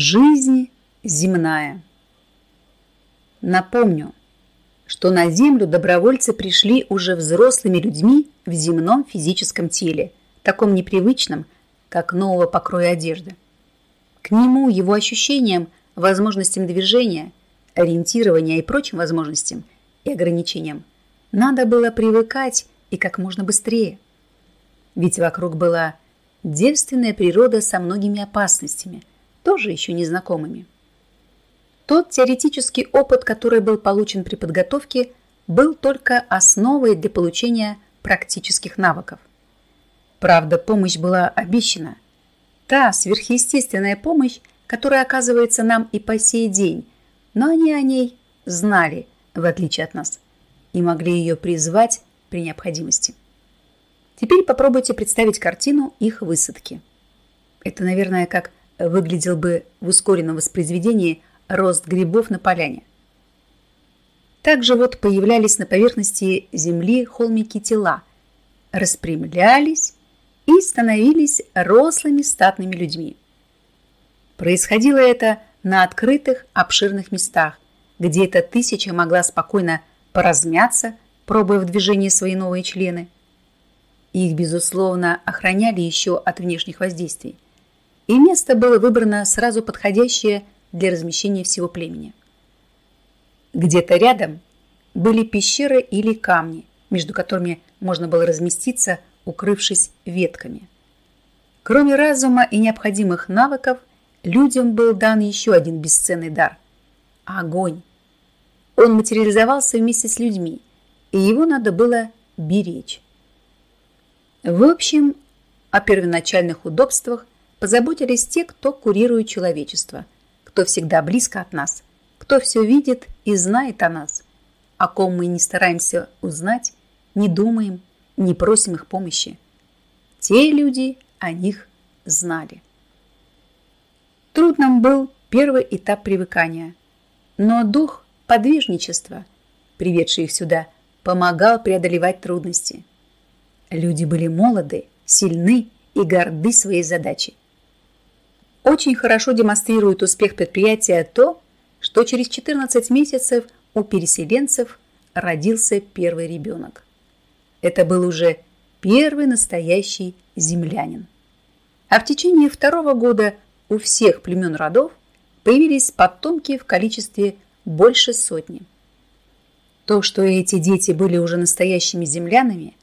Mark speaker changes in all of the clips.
Speaker 1: Жизнь земная. Напомню, что на Землю добровольцы пришли уже взрослыми людьми в земном физическом теле, таком непривычном, как нового покроя одежды. К нему, его ощущениям, возможностям движения, ориентирования и прочим возможностям и ограничениям надо было привыкать и как можно быстрее. Ведь вокруг была девственная природа со многими опасностями – тоже еще незнакомыми. Тот теоретический опыт, который был получен при подготовке, был только основой для получения практических навыков. Правда, помощь была обещана. Та сверхъестественная помощь, которая оказывается нам и по сей день, но они о ней знали, в отличие от нас, и могли ее призвать при необходимости. Теперь попробуйте представить картину их высадки. Это, наверное, как выглядел бы в ускоренном воспроизведении рост грибов на поляне. Также вот появлялись на поверхности земли холмики тела, распрямлялись и становились рослыми статными людьми. Происходило это на открытых обширных местах, где эта тысяча могла спокойно поразмяться, пробуя в движении свои новые члены. Их, безусловно, охраняли еще от внешних воздействий – и место было выбрано сразу подходящее для размещения всего племени. Где-то рядом были пещеры или камни, между которыми можно было разместиться, укрывшись ветками. Кроме разума и необходимых навыков, людям был дан еще один бесценный дар – огонь. Он материализовался вместе с людьми, и его надо было беречь. В общем, о первоначальных удобствах – позаботились те, кто курирует человечество, кто всегда близко от нас, кто все видит и знает о нас, о ком мы не стараемся узнать, не думаем, не просим их помощи. Те люди о них знали. Трудным был первый этап привыкания, но дух подвижничества, приведший их сюда, помогал преодолевать трудности. Люди были молоды, сильны и горды своей задачей. Очень хорошо демонстрирует успех предприятия то, что через 14 месяцев у переселенцев родился первый ребенок. Это был уже первый настоящий землянин. А в течение второго года у всех племен родов появились потомки в количестве больше сотни. То, что эти дети были уже настоящими землянами,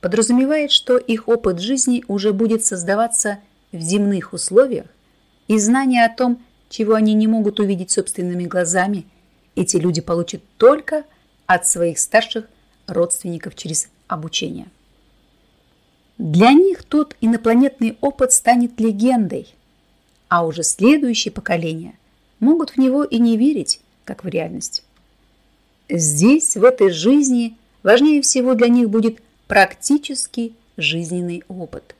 Speaker 1: подразумевает, что их опыт жизни уже будет создаваться в земных условиях и знание о том, чего они не могут увидеть собственными глазами, эти люди получат только от своих старших родственников через обучение. Для них тот инопланетный опыт станет легендой, а уже следующие поколения могут в него и не верить, как в реальность. Здесь, в этой жизни, важнее всего для них будет практический жизненный опыт.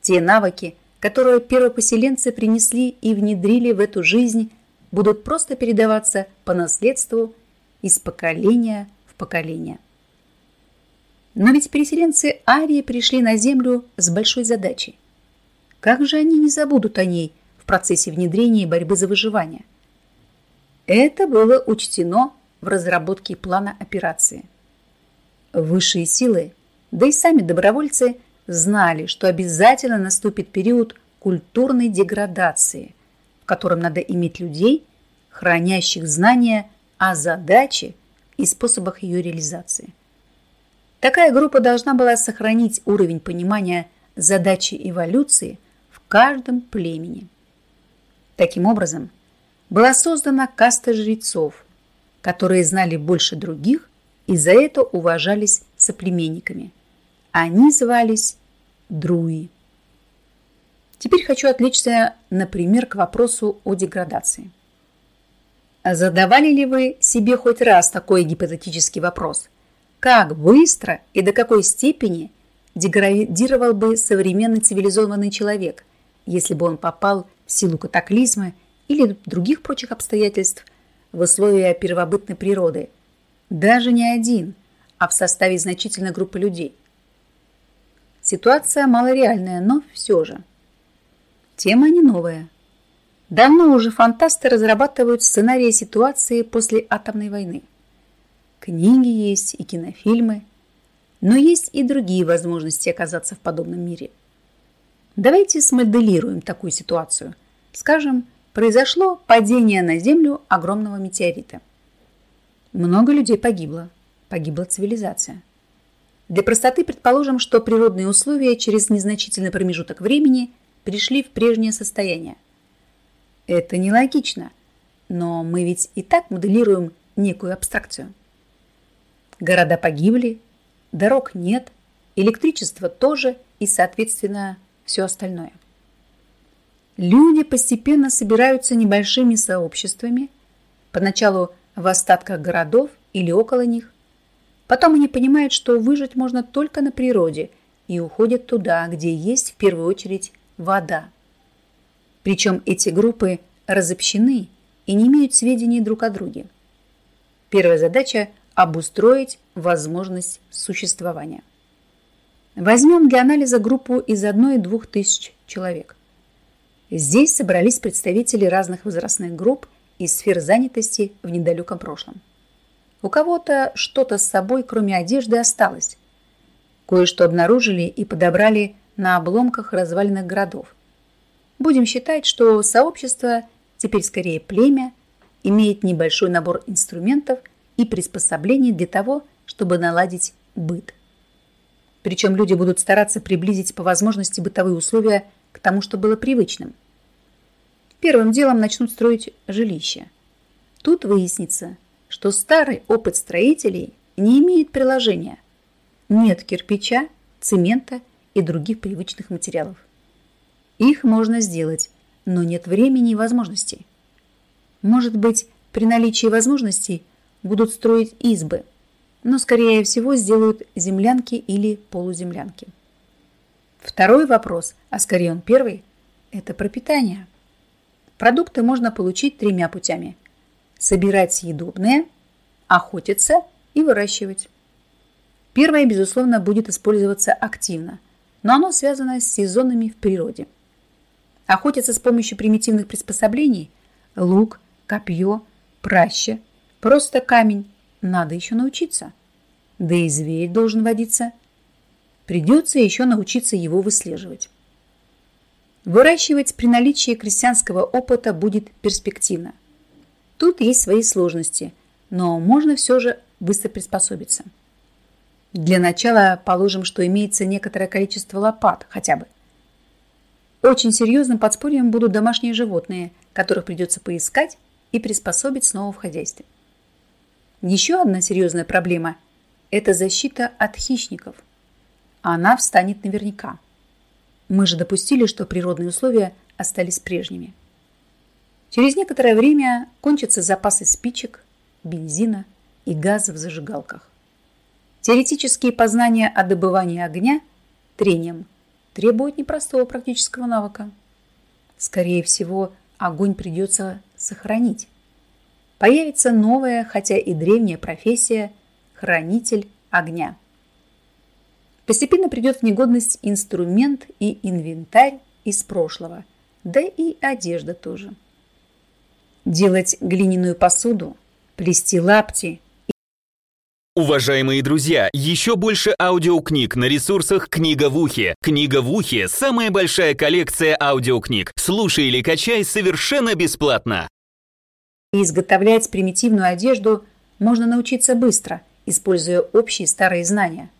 Speaker 1: Те навыки, которые первопоселенцы принесли и внедрили в эту жизнь, будут просто передаваться по наследству из поколения в поколение. Но ведь переселенцы Арии пришли на Землю с большой задачей. Как же они не забудут о ней в процессе внедрения и борьбы за выживание? Это было учтено в разработке плана операции. Высшие силы, да и сами добровольцы – знали, что обязательно наступит период культурной деградации, в котором надо иметь людей, хранящих знания о задаче и способах ее реализации. Такая группа должна была сохранить уровень понимания задачи эволюции в каждом племени. Таким образом, была создана каста жрецов, которые знали больше других и за это уважались соплеменниками. Они звались друи. Теперь хочу отвлечься, например, к вопросу о деградации. Задавали ли вы себе хоть раз такой гипотетический вопрос? Как быстро и до какой степени деградировал бы современный цивилизованный человек, если бы он попал в силу катаклизма или других прочих обстоятельств в условия первобытной природы? Даже не один, а в составе значительной группы людей – Ситуация малореальная, но все же. Тема не новая. Давно уже фантасты разрабатывают сценарии ситуации после атомной войны. Книги есть и кинофильмы, но есть и другие возможности оказаться в подобном мире. Давайте смоделируем такую ситуацию. Скажем, произошло падение на Землю огромного метеорита. Много людей погибло, погибла цивилизация. Для простоты предположим, что природные условия через незначительный промежуток времени пришли в прежнее состояние. Это нелогично, но мы ведь и так моделируем некую абстракцию. Города погибли, дорог нет, электричества тоже и, соответственно, все остальное. Люди постепенно собираются небольшими сообществами, поначалу в остатках городов или около них. Потом они понимают, что выжить можно только на природе и уходят туда, где есть в первую очередь вода. Причем эти группы разобщены и не имеют сведений друг о друге. Первая задача – обустроить возможность существования. Возьмем для анализа группу из 1-2 тысяч человек. Здесь собрались представители разных возрастных групп и сфер занятости в недалеком прошлом. У кого-то что-то с собой, кроме одежды, осталось. Кое-что обнаружили и подобрали на обломках разваленных городов. Будем считать, что сообщество, теперь скорее племя, имеет небольшой набор инструментов и приспособлений для того, чтобы наладить быт. Причем люди будут стараться приблизить по возможности бытовые условия к тому, что было привычным. Первым делом начнут строить жилища. Тут выяснится, что старый опыт строителей не имеет приложения. Нет кирпича, цемента и других привычных материалов. Их можно сделать, но нет времени и возможностей. Может быть, при наличии возможностей будут строить избы – но, скорее всего, сделают землянки или полуземлянки. Второй вопрос, а скорее он первый, это пропитание. Продукты можно получить тремя путями. Собирать съедобные, охотиться и выращивать. Первое, безусловно, будет использоваться активно, но оно связано с сезонами в природе. Охотиться с помощью примитивных приспособлений – лук, копье, праща, просто камень надо еще научиться. Да и зверь должен водиться. Придется еще научиться его выслеживать. Выращивать при наличии крестьянского опыта будет перспективно. Тут есть свои сложности, но можно все же быстро приспособиться. Для начала положим, что имеется некоторое количество лопат хотя бы. Очень серьезным подспорьем будут домашние животные, которых придется поискать и приспособить снова в хозяйстве. Еще одна серьезная проблема – это защита от хищников. Она встанет наверняка. Мы же допустили, что природные условия остались прежними. Через некоторое время кончатся запасы спичек, бензина и газа в зажигалках. Теоретические познания о добывании огня трением требуют непростого практического навыка. Скорее всего, огонь придется сохранить появится новая, хотя и древняя профессия – хранитель огня. Постепенно придет в негодность инструмент и инвентарь из прошлого, да и одежда тоже. Делать глиняную посуду, плести лапти
Speaker 2: Уважаемые друзья, еще больше аудиокниг на ресурсах «Книга в ухе». «Книга в ухе» — самая большая коллекция аудиокниг. Слушай или качай совершенно бесплатно.
Speaker 1: Изготовлять примитивную одежду можно научиться быстро, используя общие старые знания.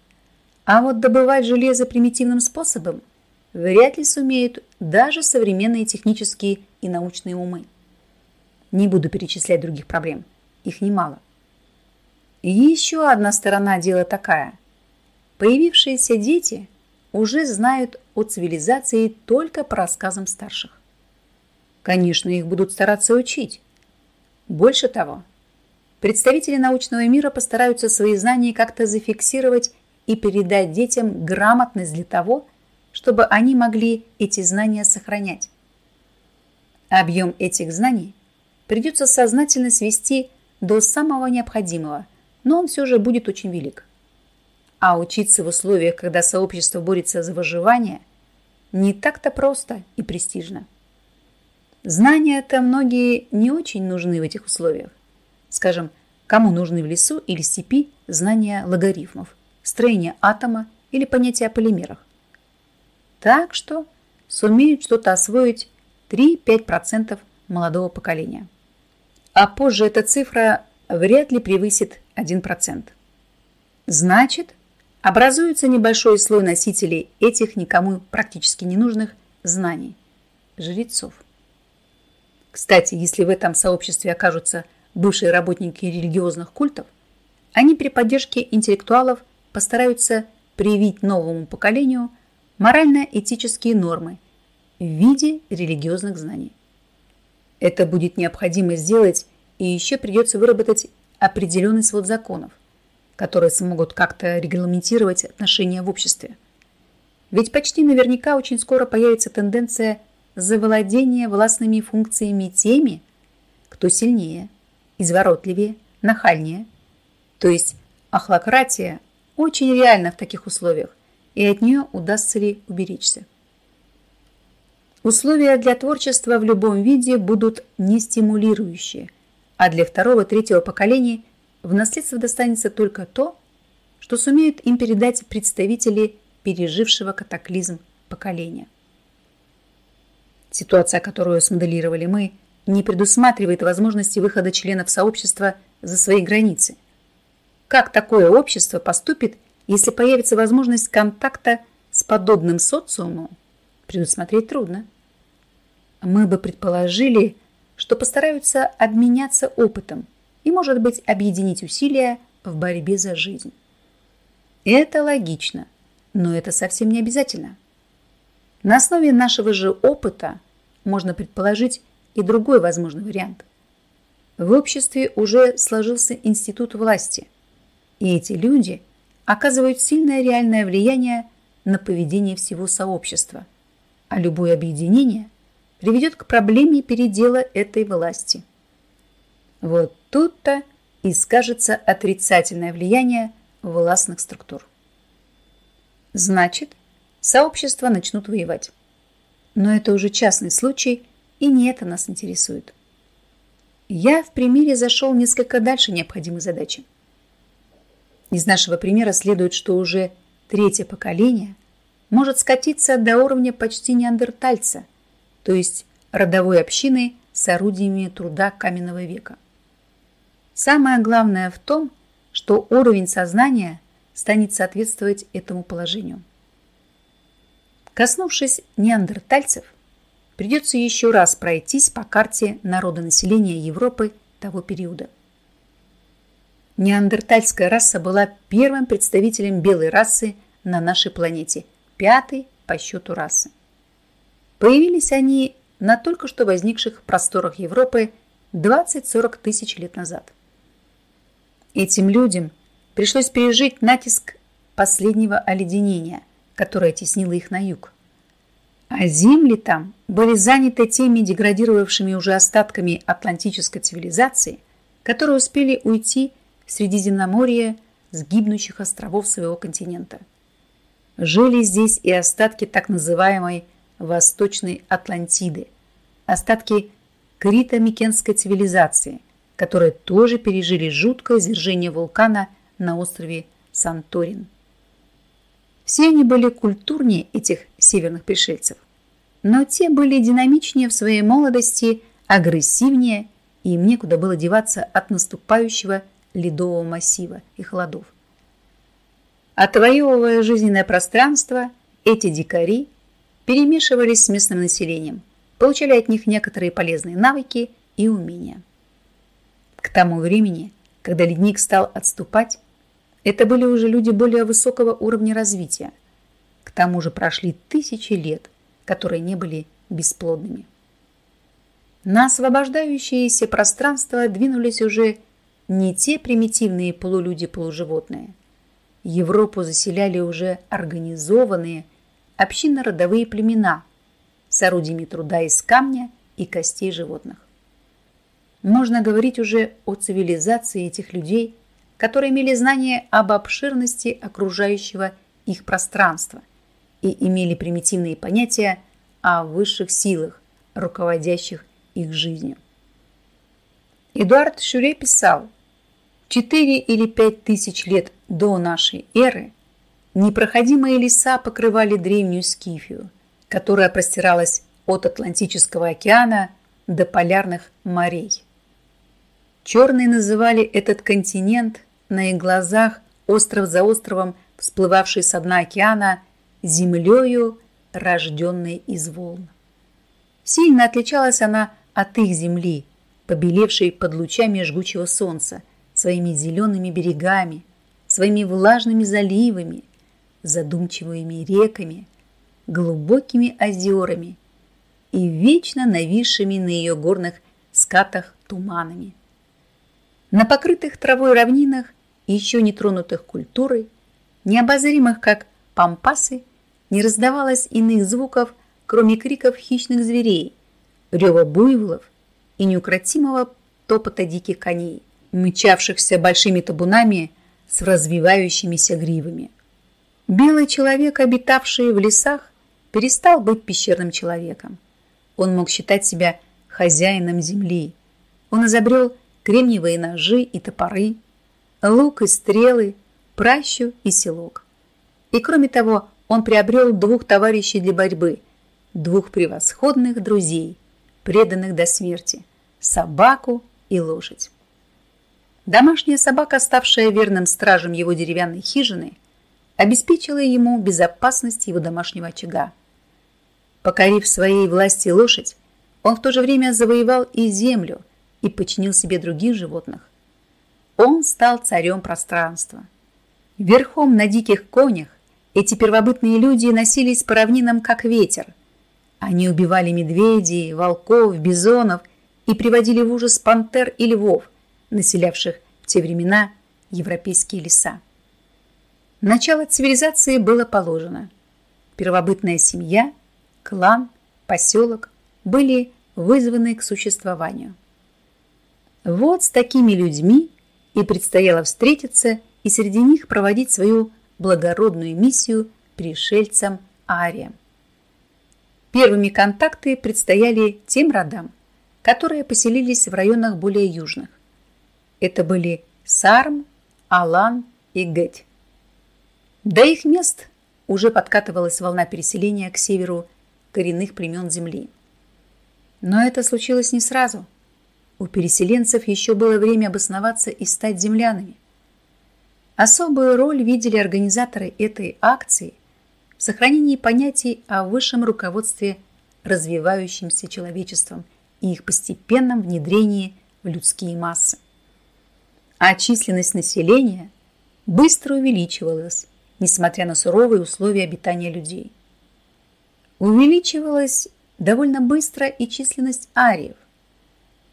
Speaker 1: А вот добывать железо примитивным способом вряд ли сумеют даже современные технические и научные умы. Не буду перечислять других проблем, их немало. И еще одна сторона дела такая. Появившиеся дети уже знают о цивилизации только по рассказам старших. Конечно, их будут стараться учить, больше того, представители научного мира постараются свои знания как-то зафиксировать и передать детям грамотность для того, чтобы они могли эти знания сохранять. Объем этих знаний придется сознательно свести до самого необходимого, но он все же будет очень велик. А учиться в условиях, когда сообщество борется за выживание, не так-то просто и престижно. Знания-то многие не очень нужны в этих условиях. Скажем, кому нужны в лесу или степи знания логарифмов, строения атома или понятия о полимерах. Так что сумеют что-то освоить 3-5% молодого поколения. А позже эта цифра вряд ли превысит 1%. Значит, образуется небольшой слой носителей этих никому практически не нужных знаний – жрецов. Кстати, если в этом сообществе окажутся бывшие работники религиозных культов, они при поддержке интеллектуалов постараются привить новому поколению морально-этические нормы в виде религиозных знаний. Это будет необходимо сделать, и еще придется выработать определенный свод законов, которые смогут как-то регламентировать отношения в обществе. Ведь почти наверняка очень скоро появится тенденция завладение властными функциями теми, кто сильнее, изворотливее, нахальнее. То есть ахлократия очень реальна в таких условиях, и от нее удастся ли уберечься. Условия для творчества в любом виде будут не стимулирующие, а для второго-третьего поколений в наследство достанется только то, что сумеют им передать представители пережившего катаклизм поколения. Ситуация, которую смоделировали мы, не предусматривает возможности выхода членов сообщества за свои границы. Как такое общество поступит, если появится возможность контакта с подобным социумом, предусмотреть трудно. Мы бы предположили, что постараются обменяться опытом и, может быть, объединить усилия в борьбе за жизнь. Это логично, но это совсем не обязательно. На основе нашего же опыта можно предположить и другой возможный вариант. В обществе уже сложился институт власти, и эти люди оказывают сильное реальное влияние на поведение всего сообщества, а любое объединение приведет к проблеме передела этой власти. Вот тут-то и скажется отрицательное влияние властных структур. Значит, сообщества начнут воевать. Но это уже частный случай, и не это нас интересует. Я в примере зашел несколько дальше необходимой задачи. Из нашего примера следует, что уже третье поколение может скатиться до уровня почти неандертальца, то есть родовой общины с орудиями труда каменного века. Самое главное в том, что уровень сознания станет соответствовать этому положению. Коснувшись неандертальцев, придется еще раз пройтись по карте народонаселения Европы того периода. Неандертальская раса была первым представителем белой расы на нашей планете, пятой по счету расы. Появились они на только что возникших просторах Европы 20-40 тысяч лет назад. Этим людям пришлось пережить натиск последнего оледенения – которая теснила их на юг. А земли там были заняты теми деградировавшими уже остатками атлантической цивилизации, которые успели уйти в Средиземноморье с гибнущих островов своего континента. Жили здесь и остатки так называемой Восточной Атлантиды, остатки крито-микенской цивилизации, которые тоже пережили жуткое извержение вулкана на острове Санторин. Все они были культурнее этих северных пришельцев. Но те были динамичнее в своей молодости, агрессивнее, и им некуда было деваться от наступающего ледового массива и холодов. Отвоевывая жизненное пространство, эти дикари перемешивались с местным населением, получали от них некоторые полезные навыки и умения. К тому времени, когда ледник стал отступать, это были уже люди более высокого уровня развития. К тому же прошли тысячи лет, которые не были бесплодными. На освобождающееся пространство двинулись уже не те примитивные полулюди-полуживотные. Европу заселяли уже организованные общинно-родовые племена с орудиями труда из камня и костей животных. Можно говорить уже о цивилизации этих людей – которые имели знания об обширности окружающего их пространства и имели примитивные понятия о высших силах, руководящих их жизнью. Эдуард Шюре писал, четыре или пять тысяч лет до нашей эры непроходимые леса покрывали древнюю Скифию, которая простиралась от Атлантического океана до полярных морей. Черные называли этот континент на их глазах остров за островом, всплывавший с дна океана, землею, рожденной из волн. Сильно отличалась она от их земли, побелевшей под лучами жгучего солнца, своими зелеными берегами, своими влажными заливами, задумчивыми реками, глубокими озерами и вечно нависшими на ее горных скатах туманами. На покрытых травой равнинах, еще не тронутых культурой, необозримых как пампасы, не раздавалось иных звуков, кроме криков хищных зверей, рева буйволов и неукротимого топота диких коней, мчавшихся большими табунами с развивающимися гривами. Белый человек, обитавший в лесах, перестал быть пещерным человеком. Он мог считать себя хозяином земли. Он изобрел кремниевые ножи и топоры, лук и стрелы, пращу и селок. И кроме того, он приобрел двух товарищей для борьбы, двух превосходных друзей, преданных до смерти, собаку и лошадь. Домашняя собака, ставшая верным стражем его деревянной хижины, обеспечила ему безопасность его домашнего очага. Покорив своей власти лошадь, он в то же время завоевал и землю – и подчинил себе других животных. Он стал царем пространства. Верхом на диких конях эти первобытные люди носились по равнинам, как ветер. Они убивали медведей, волков, бизонов и приводили в ужас пантер и львов, населявших в те времена европейские леса. Начало цивилизации было положено. Первобытная семья, клан, поселок были вызваны к существованию. Вот с такими людьми и предстояло встретиться и среди них проводить свою благородную миссию пришельцам ариям. Первыми контакты предстояли тем родам, которые поселились в районах более южных. Это были Сарм, Алан и Геть. До их мест уже подкатывалась волна переселения к северу коренных племен Земли. Но это случилось не сразу – у переселенцев еще было время обосноваться и стать землянами. Особую роль видели организаторы этой акции в сохранении понятий о высшем руководстве развивающимся человечеством и их постепенном внедрении в людские массы. А численность населения быстро увеличивалась, несмотря на суровые условия обитания людей. Увеличивалась довольно быстро и численность ариев.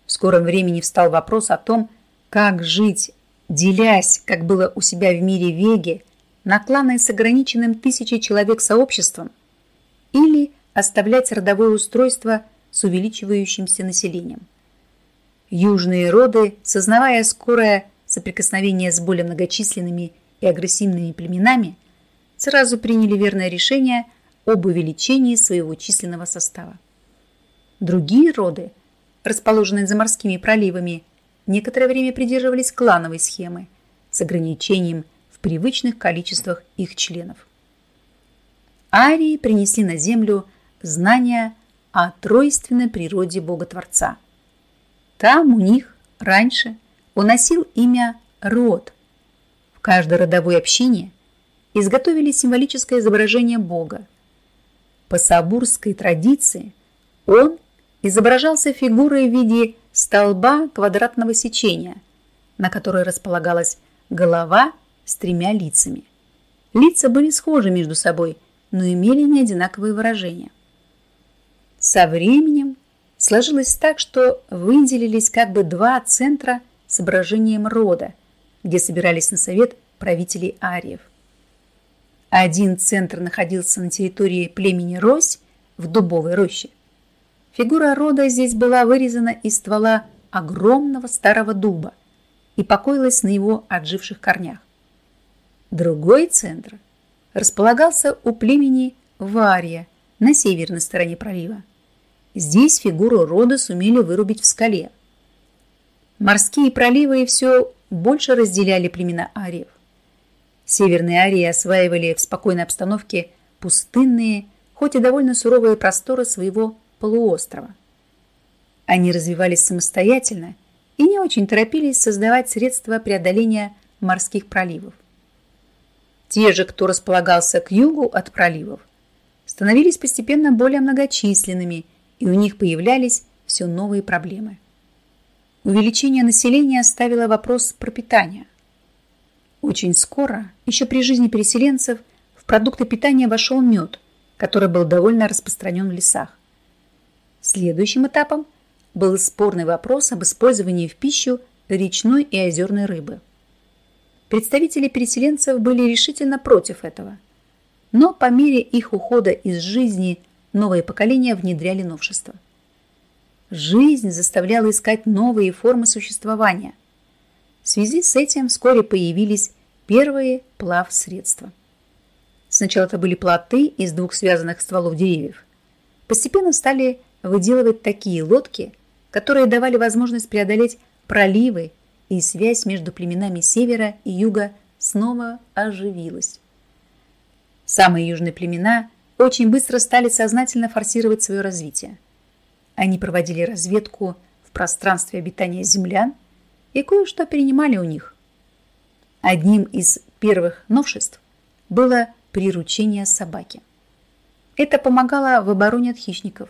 Speaker 1: В скором времени встал вопрос о том, как жить, делясь, как было у себя в мире Веги, на кланы с ограниченным тысячей человек сообществом, или оставлять родовое устройство с увеличивающимся населением. Южные роды, сознавая скорое соприкосновение с более многочисленными и агрессивными племенами, сразу приняли верное решение об увеличении своего численного состава. Другие роды – расположенные за морскими проливами, некоторое время придерживались клановой схемы с ограничением в привычных количествах их членов. Арии принесли на землю знания о тройственной природе Бога-Творца. Там у них раньше уносил имя род. Каждой родовой общине изготовили символическое изображение Бога. По сабурской традиции он изображался фигурой в виде столба квадратного сечения, на которой располагалась голова с тремя лицами. Лица были схожи между собой, но имели не одинаковые выражения. Со временем сложилось так, что выделились как бы два центра с изображением рода, где собирались на совет правителей ариев. Один центр находился на территории племени Рось в дубовой роще – Фигура рода здесь была вырезана из ствола огромного старого дуба и покоилась на его отживших корнях. Другой центр располагался у племени Вария на северной стороне пролива. Здесь фигуру рода сумели вырубить в скале. Морские проливы все больше разделяли племена ариев. Северные арии осваивали в спокойной обстановке пустынные, хоть и довольно суровые просторы своего полуострова. Они развивались самостоятельно и не очень торопились создавать средства преодоления морских проливов. Те же, кто располагался к югу от проливов, становились постепенно более многочисленными, и у них появлялись все новые проблемы. Увеличение населения оставило вопрос пропитания. Очень скоро, еще при жизни переселенцев, в продукты питания вошел мед, который был довольно распространен в лесах. Следующим этапом был спорный вопрос об использовании в пищу речной и озерной рыбы. Представители переселенцев были решительно против этого. Но по мере их ухода из жизни новые поколения внедряли новшества. Жизнь заставляла искать новые формы существования. В связи с этим вскоре появились первые плав-средства. Сначала это были плоты из двух связанных стволов деревьев. Постепенно стали выделывать такие лодки, которые давали возможность преодолеть проливы, и связь между племенами севера и юга снова оживилась. Самые южные племена очень быстро стали сознательно форсировать свое развитие. Они проводили разведку в пространстве обитания землян и кое-что перенимали у них. Одним из первых новшеств было приручение собаки. Это помогало в обороне от хищников.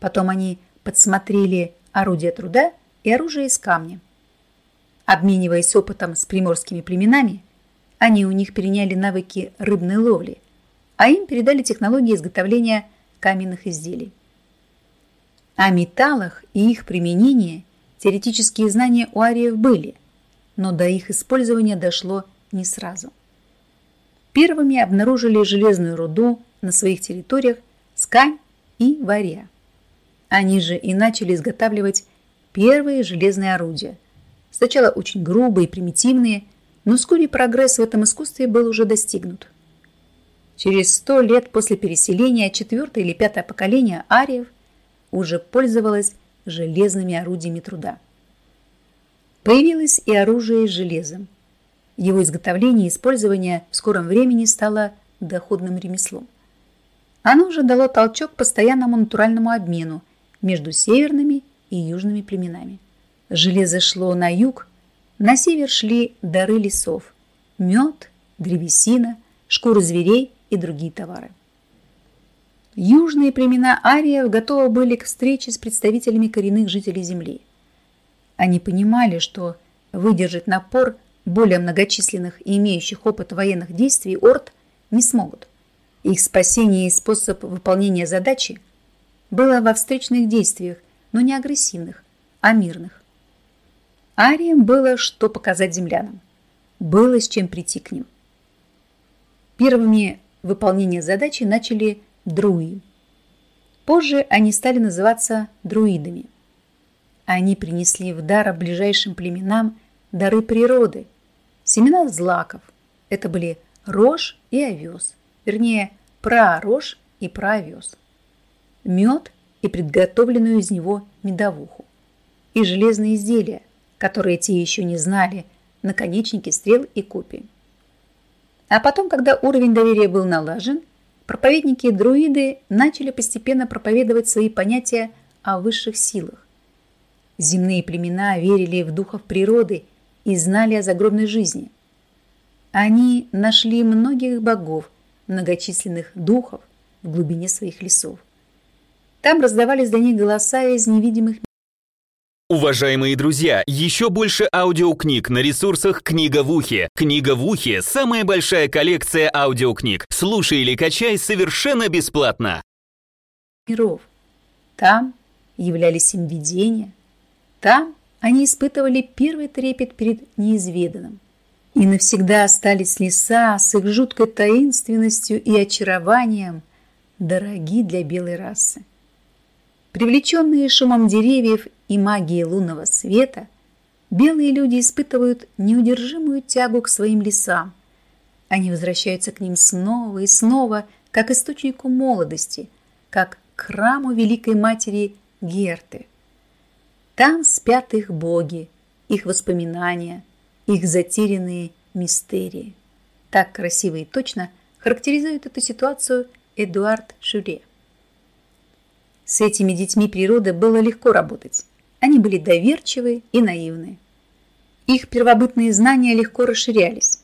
Speaker 1: Потом они подсмотрели орудия труда и оружие из камня. Обмениваясь опытом с приморскими племенами, они у них переняли навыки рыбной ловли, а им передали технологии изготовления каменных изделий. О металлах и их применении теоретические знания у ариев были, но до их использования дошло не сразу. Первыми обнаружили железную руду на своих территориях Скань и Вария. Они же и начали изготавливать первые железные орудия. Сначала очень грубые и примитивные, но вскоре прогресс в этом искусстве был уже достигнут. Через сто лет после переселения четвертое или пятое поколение ариев уже пользовалась железными орудиями труда. Появилось и оружие с железом. Его изготовление и использование в скором времени стало доходным ремеслом. Оно уже дало толчок постоянному натуральному обмену между северными и южными племенами. Железо шло на юг, на север шли дары лесов – мед, древесина, шкуры зверей и другие товары. Южные племена ариев готовы были к встрече с представителями коренных жителей Земли. Они понимали, что выдержать напор более многочисленных и имеющих опыт военных действий орд не смогут. Их спасение и способ выполнения задачи было во встречных действиях, но не агрессивных, а мирных. Ариям было что показать землянам. Было с чем прийти к ним. Первыми выполнение задачи начали друи. Позже они стали называться друидами. Они принесли в дар ближайшим племенам дары природы, семена злаков. Это были рожь и овес, вернее, пророжь и проовес. Мед и предготовленную из него медовуху. И железные изделия, которые те еще не знали, наконечники стрел и копий. А потом, когда уровень доверия был налажен, проповедники-друиды начали постепенно проповедовать свои понятия о высших силах. Земные племена верили в духов природы и знали о загробной жизни. Они нашли многих богов, многочисленных духов в глубине своих лесов. Там раздавались для них голоса из невидимых
Speaker 2: Уважаемые друзья, еще больше аудиокниг на ресурсах «Книга в ухе». «Книга в ухе» — самая большая коллекция аудиокниг. Слушай или качай совершенно бесплатно.
Speaker 1: Миров. Там являлись им видения. Там они испытывали первый трепет перед неизведанным. И навсегда остались леса с их жуткой таинственностью и очарованием, дороги для белой расы. Привлеченные шумом деревьев и магией лунного света, белые люди испытывают неудержимую тягу к своим лесам. Они возвращаются к ним снова и снова, как источнику молодости, как к храму Великой Матери Герты. Там спят их боги, их воспоминания, их затерянные мистерии. Так красиво и точно характеризует эту ситуацию Эдуард Шюре. С этими детьми природы было легко работать. Они были доверчивы и наивны. Их первобытные знания легко расширялись.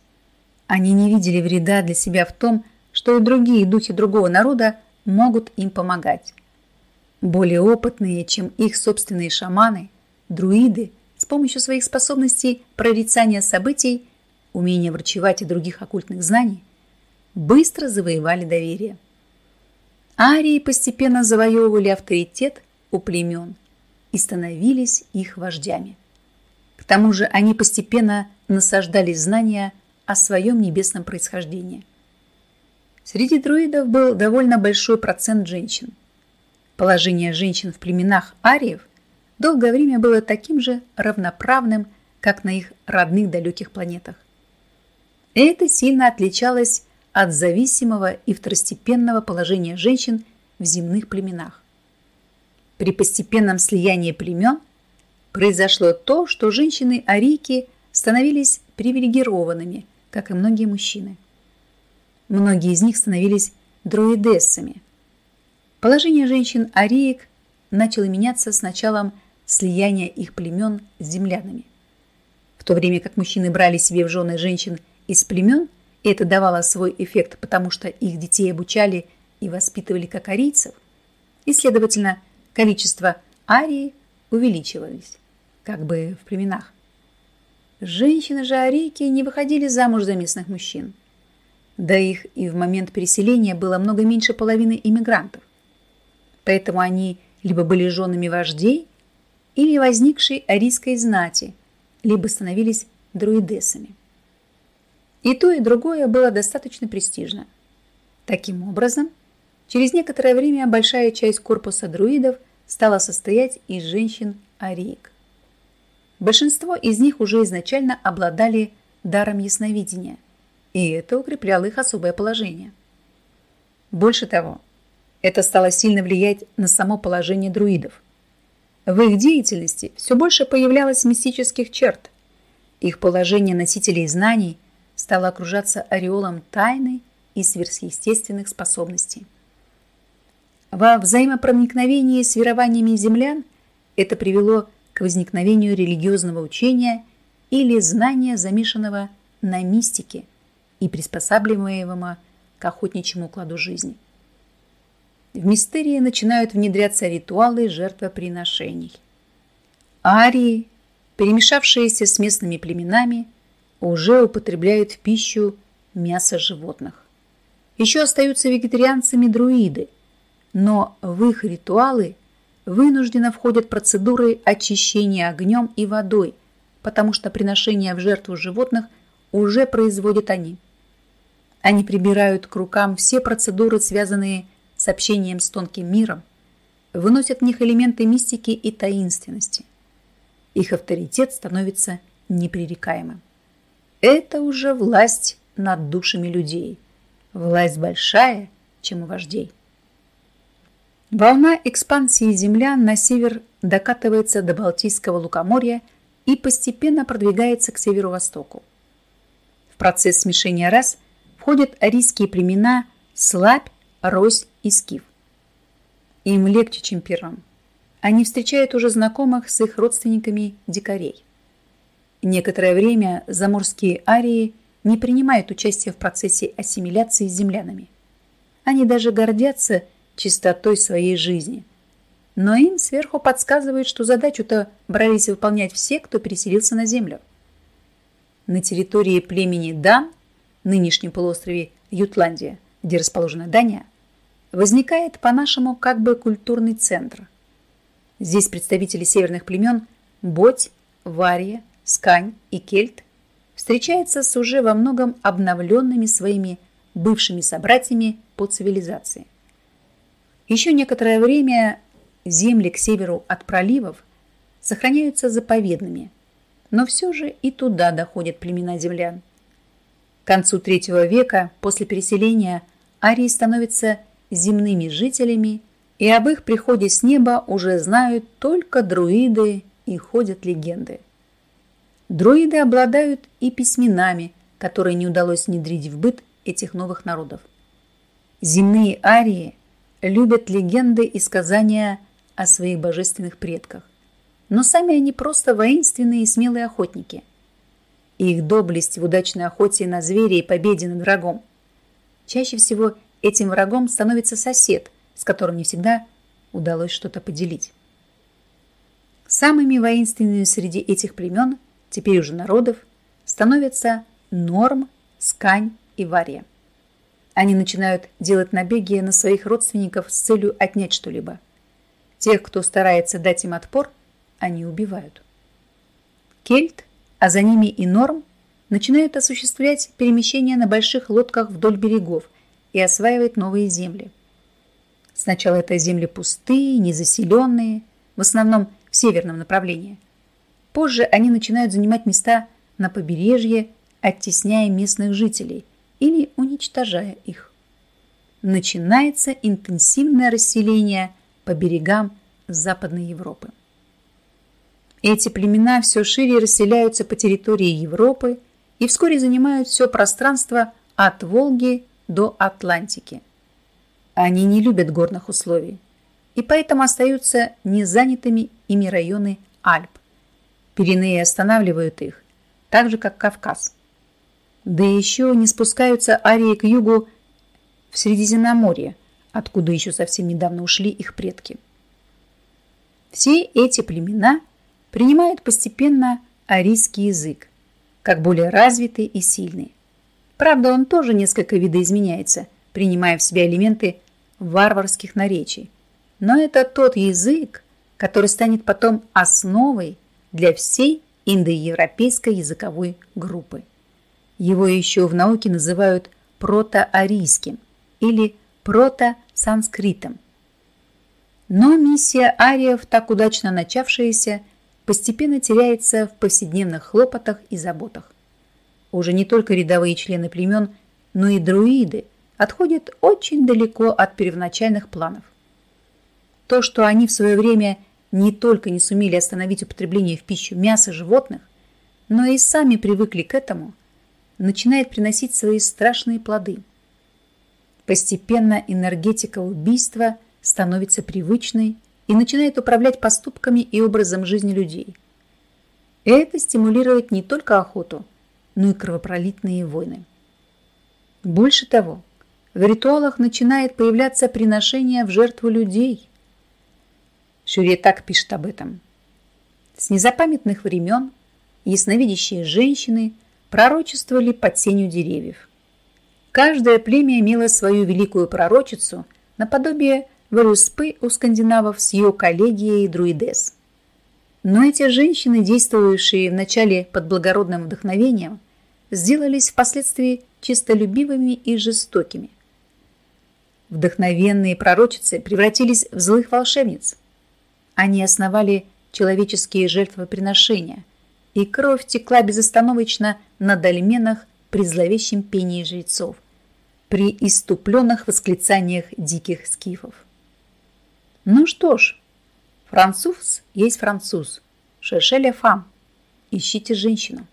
Speaker 1: Они не видели вреда для себя в том, что и другие духи другого народа могут им помогать. Более опытные, чем их собственные шаманы, друиды, с помощью своих способностей прорицания событий, умения врачевать и других оккультных знаний, быстро завоевали доверие. Арии постепенно завоевывали авторитет у племен и становились их вождями. К тому же они постепенно насаждали знания о своем небесном происхождении. Среди друидов был довольно большой процент женщин. Положение женщин в племенах ариев долгое время было таким же равноправным, как на их родных далеких планетах. Это сильно отличалось от зависимого и второстепенного положения женщин в земных племенах. При постепенном слиянии племен – произошло то, что женщины-арийки становились привилегированными, как и многие мужчины. Многие из них становились дроидессами. Положение женщин-ариек начало меняться с началом слияния их племен с землянами. В то время как мужчины брали себе в жены женщин из племен, это давало свой эффект, потому что их детей обучали и воспитывали как арийцев, и, следовательно, количество арии увеличивались как бы в племенах. Женщины же арейки не выходили замуж за местных мужчин. Да их и в момент переселения было много меньше половины иммигрантов. Поэтому они либо были женами вождей, или возникшей арийской знати, либо становились друидесами. И то, и другое было достаточно престижно. Таким образом, через некоторое время большая часть корпуса друидов стала состоять из женщин-ариек. Большинство из них уже изначально обладали даром ясновидения, и это укрепляло их особое положение. Больше того, это стало сильно влиять на само положение друидов. В их деятельности все больше появлялось мистических черт. Их положение носителей знаний стало окружаться ореолом тайны и сверхъестественных способностей. Во взаимопроникновении с верованиями землян это привело к возникновению религиозного учения или знания, замешанного на мистике и приспосабливаемого к охотничьему укладу жизни. В мистерии начинают внедряться ритуалы жертвоприношений. Арии, перемешавшиеся с местными племенами, уже употребляют в пищу мясо животных. Еще остаются вегетарианцами-друиды, но в их ритуалы вынужденно входят процедуры очищения огнем и водой, потому что приношение в жертву животных уже производят они. Они прибирают к рукам все процедуры, связанные с общением с тонким миром, выносят в них элементы мистики и таинственности. Их авторитет становится непререкаемым. Это уже власть над душами людей. Власть большая, чем у вождей. Волна экспансии землян на север докатывается до Балтийского лукоморья и постепенно продвигается к северо-востоку. В процесс смешения рас входят арийские племена Слабь, Рось и Скиф. Им легче, чем первым. Они встречают уже знакомых с их родственниками дикарей. Некоторое время заморские арии не принимают участия в процессе ассимиляции с землянами. Они даже гордятся чистотой своей жизни. Но им сверху подсказывают, что задачу-то брались выполнять все, кто переселился на землю. На территории племени Дан, нынешнем полуострове Ютландия, где расположена Дания, возникает по-нашему как бы культурный центр. Здесь представители северных племен Боть, Вария, Скань и Кельт встречаются с уже во многом обновленными своими бывшими собратьями по цивилизации. Еще некоторое время земли к северу от проливов сохраняются заповедными, но все же и туда доходят племена землян. К концу третьего века после переселения арии становятся земными жителями и об их приходе с неба уже знают только друиды и ходят легенды. Друиды обладают и письменами, которые не удалось внедрить в быт этих новых народов. Земные арии любят легенды и сказания о своих божественных предках, но сами они просто воинственные и смелые охотники. Их доблесть в удачной охоте на зверя и победе над врагом. Чаще всего этим врагом становится сосед, с которым не всегда удалось что-то поделить. Самыми воинственными среди этих племен, теперь уже народов, становятся Норм, Скань и Вария. Они начинают делать набеги на своих родственников с целью отнять что-либо. Тех, кто старается дать им отпор, они убивают. Кельт, а за ними и Норм, начинают осуществлять перемещение на больших лодках вдоль берегов и осваивать новые земли. Сначала это земли пустые, незаселенные, в основном в северном направлении. Позже они начинают занимать места на побережье, оттесняя местных жителей или уничтожая их. Начинается интенсивное расселение по берегам Западной Европы. Эти племена все шире расселяются по территории Европы и вскоре занимают все пространство от Волги до Атлантики. Они не любят горных условий и поэтому остаются незанятыми ими районы Альп. Пиренеи останавливают их, так же как Кавказ. Да еще не спускаются арии к югу в Средиземноморье, откуда еще совсем недавно ушли их предки. Все эти племена принимают постепенно арийский язык, как более развитый и сильный. Правда, он тоже несколько видоизменяется, принимая в себя элементы варварских наречий. Но это тот язык, который станет потом основой для всей индоевропейской языковой группы. Его еще в науке называют протоарийским или протосанскритом. Но миссия ариев, так удачно начавшаяся, постепенно теряется в повседневных хлопотах и заботах. Уже не только рядовые члены племен, но и друиды отходят очень далеко от первоначальных планов. То, что они в свое время не только не сумели остановить употребление в пищу мяса животных, но и сами привыкли к этому – начинает приносить свои страшные плоды. Постепенно энергетика убийства становится привычной и начинает управлять поступками и образом жизни людей. Это стимулирует не только охоту, но и кровопролитные войны. Больше того, в ритуалах начинает появляться приношение в жертву людей. Шюре так пишет об этом. С незапамятных времен ясновидящие женщины пророчествовали под тенью деревьев. Каждое племя имело свою великую пророчицу, наподобие Варуспы у скандинавов с ее коллегией Друидес. Но эти женщины, действовавшие вначале под благородным вдохновением, сделались впоследствии чистолюбивыми и жестокими. Вдохновенные пророчицы превратились в злых волшебниц. Они основали человеческие жертвоприношения – и кровь текла безостановочно на дольменах при зловещем пении жрецов, при иступленных восклицаниях диких скифов. Ну что ж, француз есть француз, шершеля фам, ищите женщину.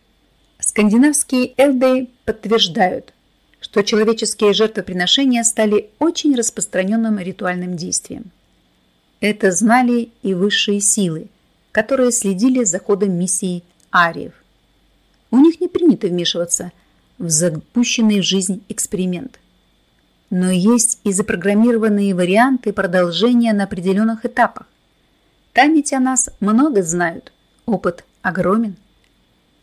Speaker 1: Скандинавские элды подтверждают, что человеческие жертвоприношения стали очень распространенным ритуальным действием. Это знали и высшие силы, которые следили за ходом миссии ариев. У них не принято вмешиваться в запущенный в жизнь эксперимент. Но есть и запрограммированные варианты продолжения на определенных этапах. Там ведь о нас много знают, опыт огромен.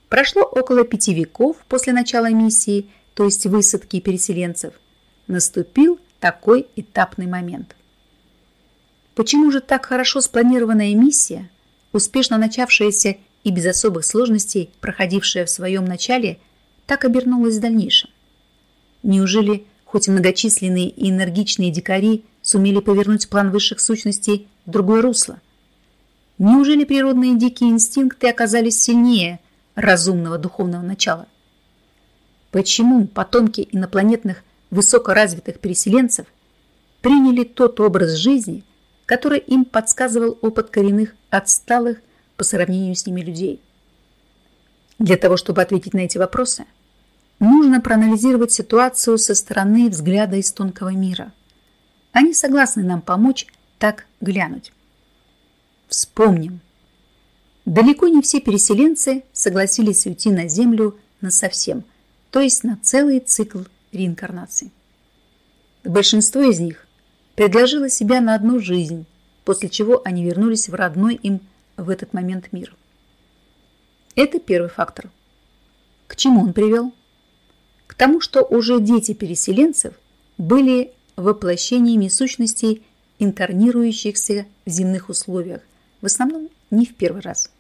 Speaker 1: Прошло около пяти веков после начала миссии, то есть высадки переселенцев. Наступил такой этапный момент. Почему же так хорошо спланированная миссия, успешно начавшаяся и без особых сложностей, проходившая в своем начале, так обернулась в дальнейшем. Неужели хоть многочисленные и энергичные дикари сумели повернуть план высших сущностей в другое русло? Неужели природные дикие инстинкты оказались сильнее разумного духовного начала? Почему потомки инопланетных высокоразвитых переселенцев приняли тот образ жизни, который им подсказывал опыт коренных отсталых по сравнению с ними людей. Для того, чтобы ответить на эти вопросы, нужно проанализировать ситуацию со стороны взгляда из тонкого мира. Они согласны нам помочь так глянуть. Вспомним. Далеко не все переселенцы согласились уйти на Землю насовсем, то есть на целый цикл реинкарнации. Большинство из них предложило себя на одну жизнь, после чего они вернулись в родной им в этот момент мир. Это первый фактор. К чему он привел? К тому, что уже дети переселенцев были воплощениями сущностей, инкарнирующихся в земных условиях, в основном не в первый раз.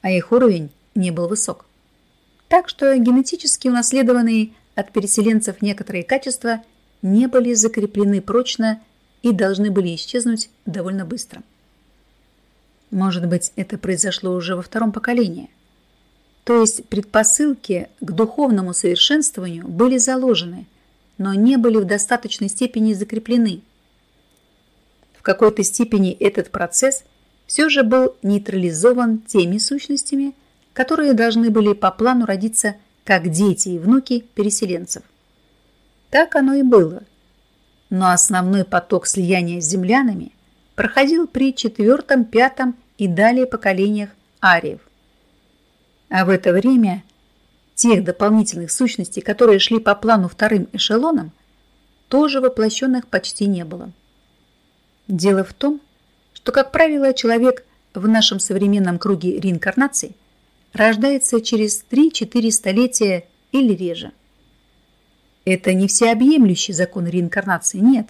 Speaker 1: А их уровень не был высок. Так что генетически унаследованные от переселенцев некоторые качества не были закреплены прочно и должны были исчезнуть довольно быстро. Может быть, это произошло уже во втором поколении. То есть предпосылки к духовному совершенствованию были заложены, но не были в достаточной степени закреплены. В какой-то степени этот процесс все же был нейтрализован теми сущностями, которые должны были по плану родиться как дети и внуки переселенцев. Так оно и было. Но основной поток слияния с землянами проходил при четвертом, пятом и далее поколениях ариев. А в это время тех дополнительных сущностей, которые шли по плану вторым эшелоном, тоже воплощенных почти не было. Дело в том, что, как правило, человек в нашем современном круге реинкарнации рождается через 3-4 столетия или реже. Это не всеобъемлющий закон реинкарнации, нет.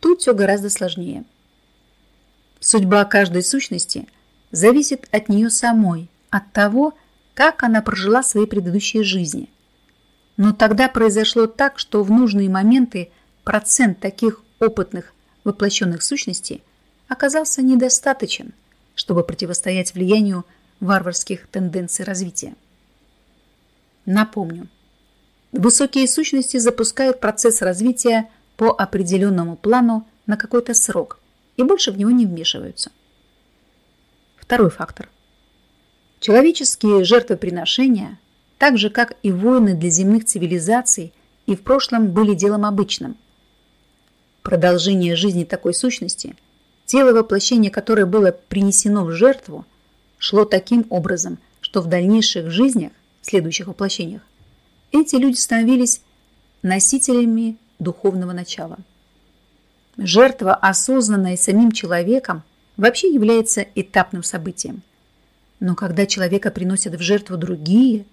Speaker 1: Тут все гораздо сложнее. Судьба каждой сущности зависит от нее самой, от того, как она прожила свои предыдущие жизни. Но тогда произошло так, что в нужные моменты процент таких опытных воплощенных сущностей оказался недостаточен, чтобы противостоять влиянию варварских тенденций развития. Напомню, высокие сущности запускают процесс развития по определенному плану на какой-то срок и больше в него не вмешиваются. Второй фактор. Человеческие жертвоприношения, так же как и войны для земных цивилизаций, и в прошлом были делом обычным. Продолжение жизни такой сущности, тело воплощения которое было принесено в жертву, шло таким образом, что в дальнейших жизнях, следующих воплощениях, эти люди становились носителями духовного начала. Жертва, осознанная самим человеком, вообще является этапным событием – но когда человека приносят в жертву другие,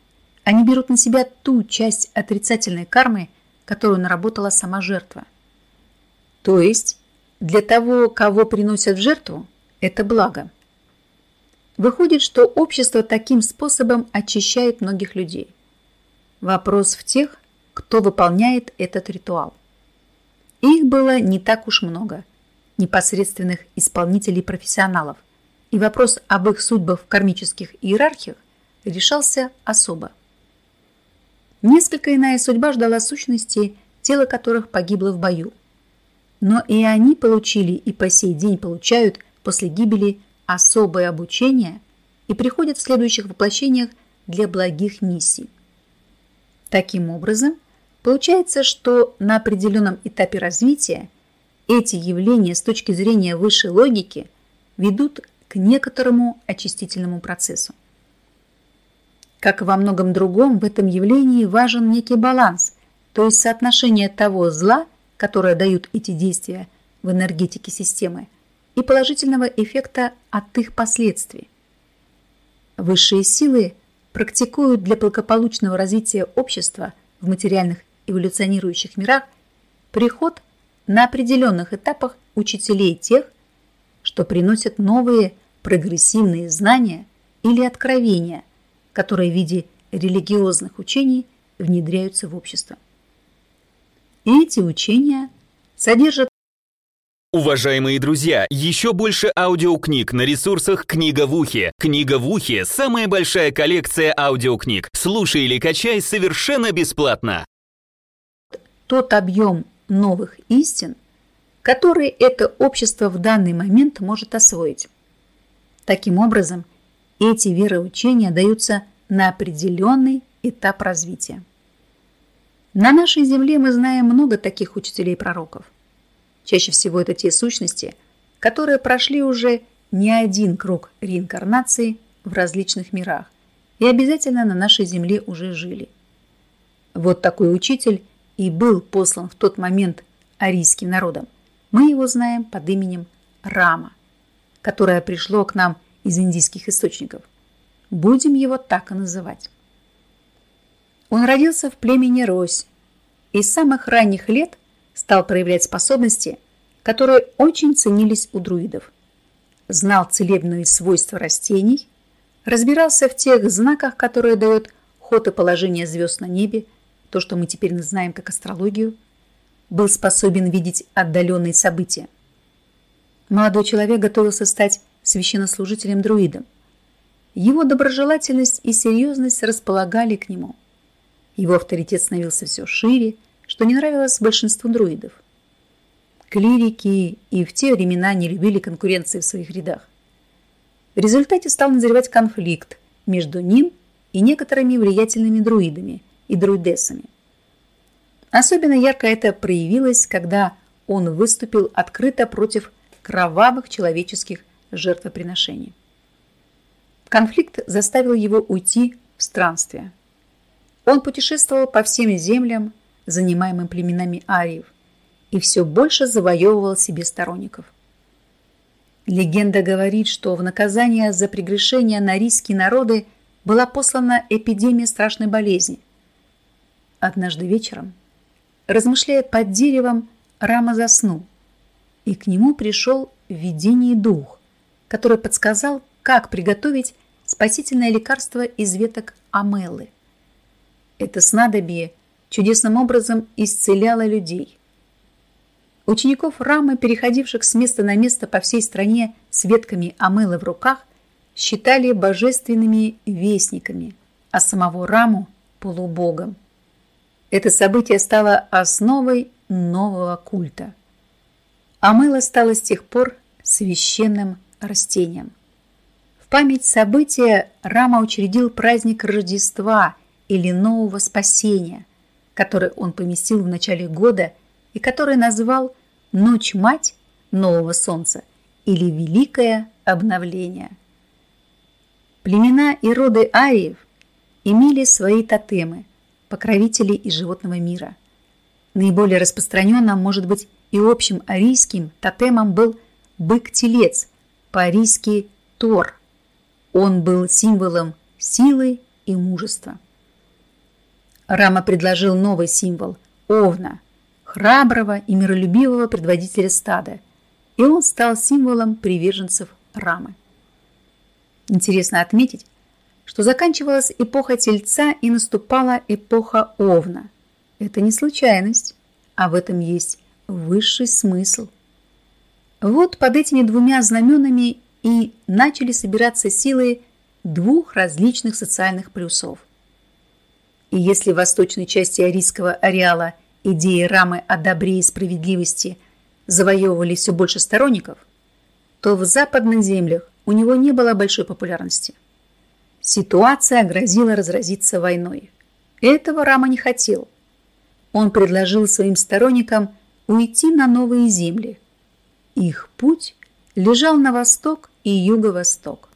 Speaker 1: они берут на себя ту часть отрицательной кармы, которую наработала сама жертва. То есть для того, кого приносят в жертву, это благо. Выходит, что общество таким способом очищает многих людей. Вопрос в тех, кто выполняет этот ритуал. Их было не так уж много, непосредственных исполнителей-профессионалов – и вопрос об их судьбах в кармических иерархиях решался особо. Несколько иная судьба ждала сущностей, тело которых погибло в бою. Но и они получили и по сей день получают после гибели особое обучение и приходят в следующих воплощениях для благих миссий. Таким образом, получается, что на определенном этапе развития эти явления с точки зрения высшей логики ведут к некоторому очистительному процессу. Как и во многом другом, в этом явлении важен некий баланс, то есть соотношение того зла, которое дают эти действия в энергетике системы, и положительного эффекта от их последствий. Высшие силы практикуют для благополучного развития общества в материальных эволюционирующих мирах приход на определенных этапах учителей тех, что приносят новые прогрессивные знания или откровения, которые в виде религиозных учений внедряются в общество. И эти учения содержат
Speaker 2: Уважаемые друзья, еще больше аудиокниг на ресурсах «Книга в ухе». «Книга в ухе» — самая большая коллекция аудиокниг. Слушай или качай совершенно бесплатно.
Speaker 1: Тот объем новых истин, который это общество в данный момент может освоить. Таким образом, эти вероучения даются на определенный этап развития. На нашей земле мы знаем много таких учителей-пророков. Чаще всего это те сущности, которые прошли уже не один круг реинкарнации в различных мирах и обязательно на нашей земле уже жили. Вот такой учитель и был послан в тот момент арийским народом. Мы его знаем под именем Рама, которое пришло к нам из индийских источников. Будем его так и называть. Он родился в племени Рось и с самых ранних лет стал проявлять способности, которые очень ценились у друидов. Знал целебные свойства растений, разбирался в тех знаках, которые дают ход и положение звезд на небе, то, что мы теперь знаем как астрологию, был способен видеть отдаленные события. Молодой человек готовился стать священнослужителем-друидом. Его доброжелательность и серьезность располагали к нему. Его авторитет становился все шире, что не нравилось большинству друидов. Клирики и в те времена не любили конкуренции в своих рядах. В результате стал назревать конфликт между ним и некоторыми влиятельными друидами и друидессами. Особенно ярко это проявилось, когда он выступил открыто против кровавых человеческих жертвоприношений. Конфликт заставил его уйти в странствие – он путешествовал по всем землям, занимаемым племенами ариев, и все больше завоевывал себе сторонников. Легенда говорит, что в наказание за прегрешение на рийские народы была послана эпидемия страшной болезни. Однажды вечером, размышляя под деревом, Рама заснул, и к нему пришел в видении дух, который подсказал, как приготовить спасительное лекарство из веток амелы – это снадобье чудесным образом исцеляло людей. Учеников Рамы, переходивших с места на место по всей стране с ветками амылы в руках, считали божественными вестниками, а самого Раму – полубогом. Это событие стало основой нового культа. Амыла стала с тех пор священным растением. В память события Рама учредил праздник Рождества – или нового спасения, который он поместил в начале года и который назвал «Ночь-мать нового солнца» или «Великое обновление». Племена и роды ариев имели свои тотемы, покровители из животного мира. Наиболее распространенным, может быть, и общим арийским тотемом был бык-телец, по-арийски Тор. Он был символом силы и мужества. Рама предложил новый символ – Овна, храброго и миролюбивого предводителя стада, и он стал символом приверженцев Рамы. Интересно отметить, что заканчивалась эпоха Тельца и наступала эпоха Овна. Это не случайность, а в этом есть высший смысл. Вот под этими двумя знаменами и начали собираться силы двух различных социальных плюсов – и если в восточной части арийского ареала идеи Рамы о добре и справедливости завоевывали все больше сторонников, то в западных землях у него не было большой популярности. Ситуация грозила разразиться войной. Этого Рама не хотел. Он предложил своим сторонникам уйти на новые земли. Их путь лежал на восток и юго-восток.